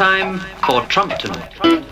Time for Trumpton.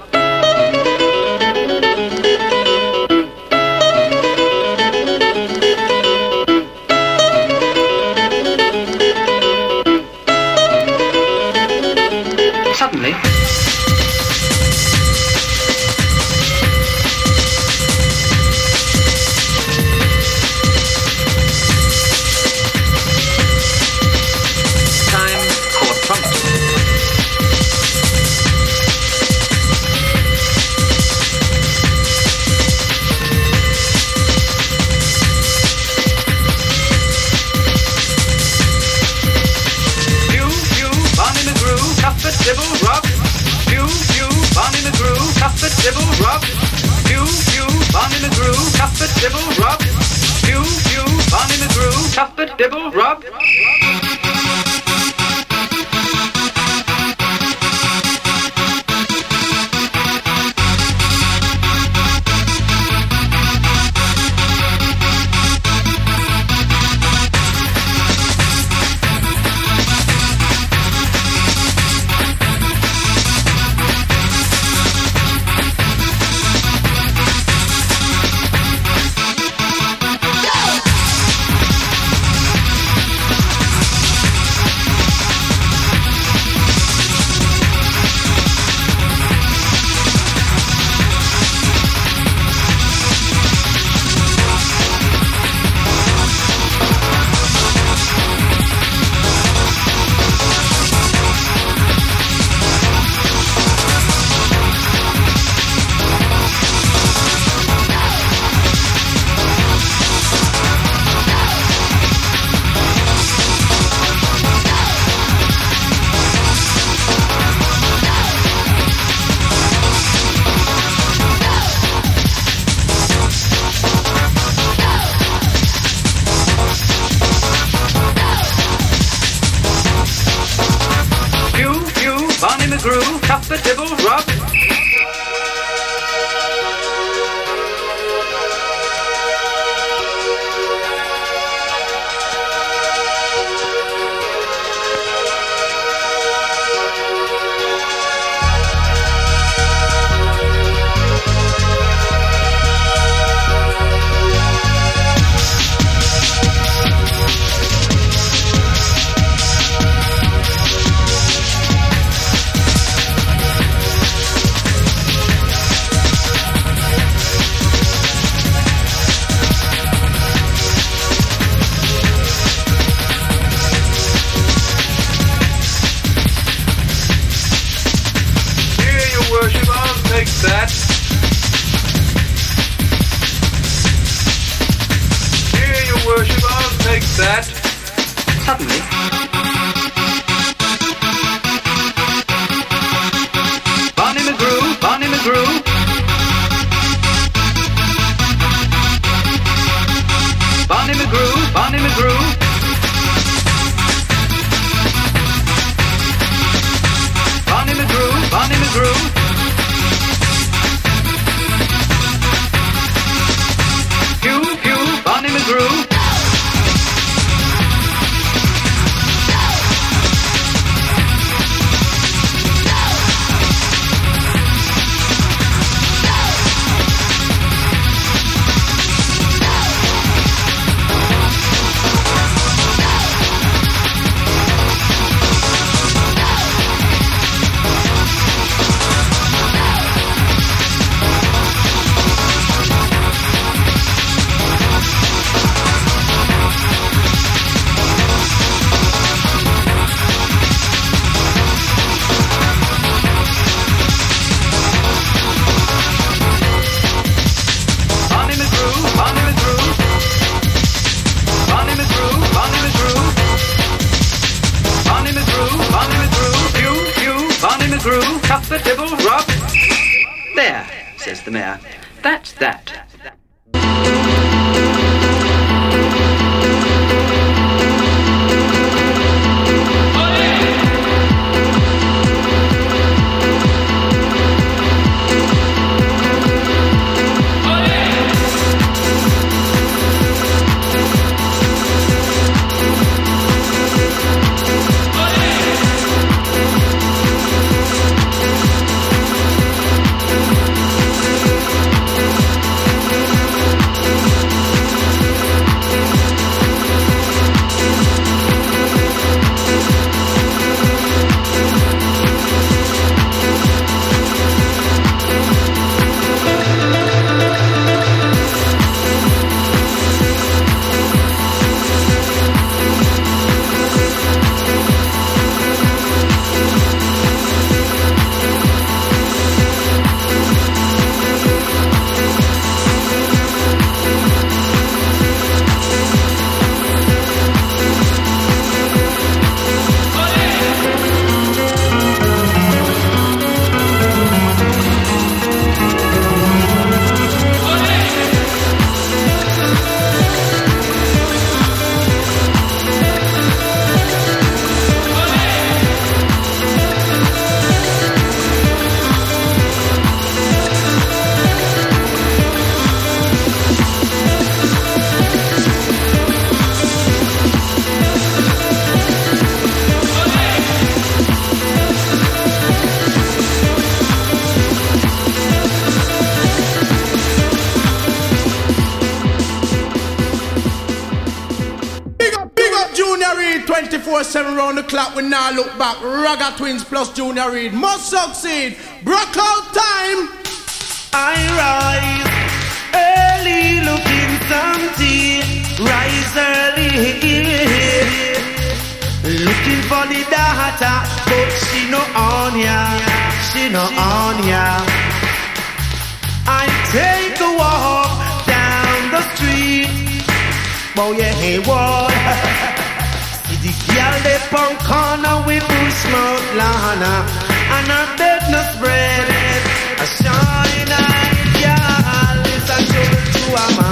o'clock, we now look back. Ragga Twins plus Junior Reid must succeed. Breakout time. I rise early, looking something. Rise early, looking for the data, but she no on ya, she no on ya. I take a walk down the street, boy, yeah, hey. Y'all dey punk corner We push smoke lana And our bed no spread it. I shine on y'all to a man.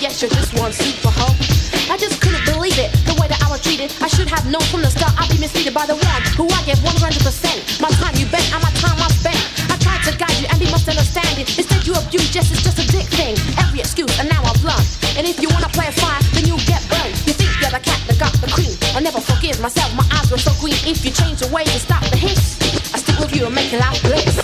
Yes, you're just one super hoe. I just couldn't believe it, the way that I was treated. I should have known from the start I'd be misled by the one who I gave 100%. My time you bet and my time I spent. I tried to guide you and be must understand it. Instead you abuse just it's just a dick thing. Every excuse and now I've learned. And if you wanna play a fire, then you'll get burned. You think you're the cat that got the cream. I'll never forgive myself, my eyes were so green. If you change your ways and stop the hiss, I stick with you and make it life bliss.